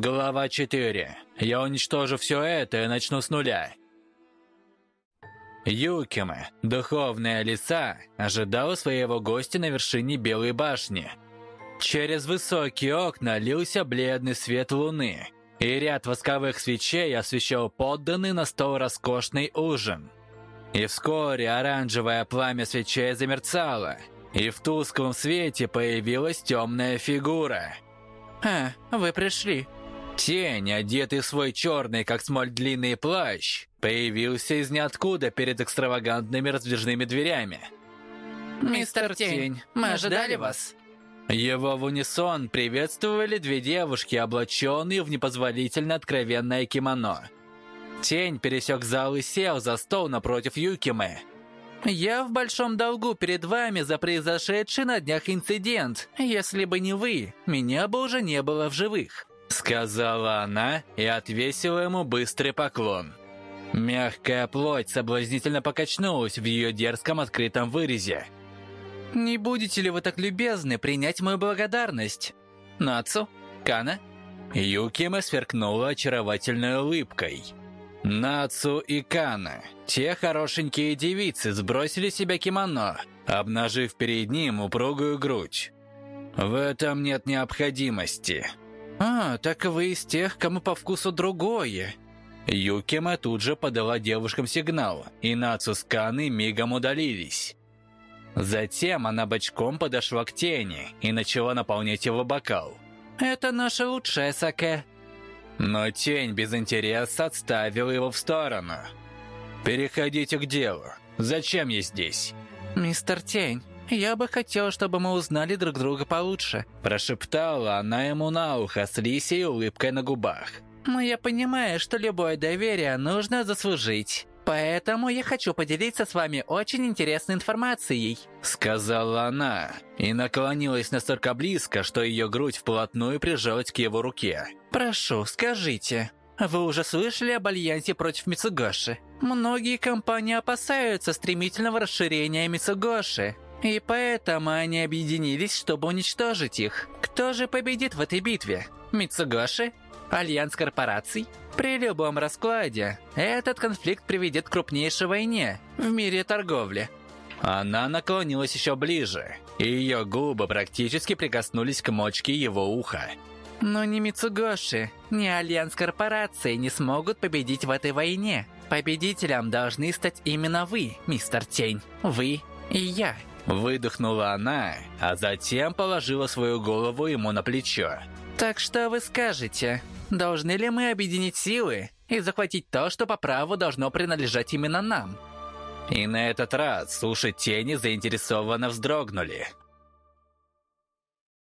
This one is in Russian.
Глава 4. Я уничтожу все это и начну с нуля. Юкима, духовная лиса, ожидала своего гостя на вершине Белой башни. Через высокие окна лился бледный свет луны, и ряд восковых свечей освещал подданный на стол роскошный ужин. И вскоре оранжевое пламя свечей замерцало, и в тусклом свете появилась темная фигура. «А, вы пришли», Тень, одетый в свой черный, как смоль, длинный плащ, появился из ниоткуда перед экстравагантными раздвижными дверями. «Мистер Тень, мы ожидали вас». Его в унисон приветствовали две девушки, облаченные в непозволительно откровенное кимоно. Тень пересек зал и сел за стол напротив Юкимы. «Я в большом долгу перед вами за произошедший на днях инцидент. Если бы не вы, меня бы уже не было в живых». Сказала она и отвесила ему быстрый поклон. Мягкая плоть соблазнительно покачнулась в ее дерзком открытом вырезе. «Не будете ли вы так любезны принять мою благодарность? Нацу? Кана?» Юкима сверкнула очаровательной улыбкой. Нацу и Кана, те хорошенькие девицы, сбросили себя кимоно, обнажив перед ним упругую грудь. В этом нет необходимости. «А, так вы из тех, кому по вкусу другое». Юкима тут же подала девушкам сигнал, и Нацу мигом удалились. Затем она бочком подошла к тени и начала наполнять его бокал. «Это наша лучшая саке». Но тень без интереса отставила его в сторону. «Переходите к делу. Зачем я здесь?» «Мистер Тень, я бы хотел, чтобы мы узнали друг друга получше», прошептала она ему на ухо с лисей улыбкой на губах. «Но я понимаю, что любое доверие нужно заслужить. Поэтому я хочу поделиться с вами очень интересной информацией», сказала она и наклонилась настолько близко, что ее грудь вплотную прижалась к его руке. «Прошу, скажите, вы уже слышали об альянсе против Мицугоши? Многие компании опасаются стремительного расширения Мицугоши. И поэтому они объединились, чтобы уничтожить их. Кто же победит в этой битве? Мицугоши? Альянс корпораций? При любом раскладе этот конфликт приведет к крупнейшей войне в мире торговли. Она наклонилась еще ближе, и ее губы практически прикоснулись к мочке его уха. Но ни Мицугоши, ни Альянс корпораций не смогут победить в этой войне. Победителем должны стать именно вы, мистер Тень. Вы и я. Выдохнула она, а затем положила свою голову ему на плечо. «Так что вы скажете, должны ли мы объединить силы и захватить то, что по праву должно принадлежать именно нам?» И на этот раз уши тени заинтересованно вздрогнули.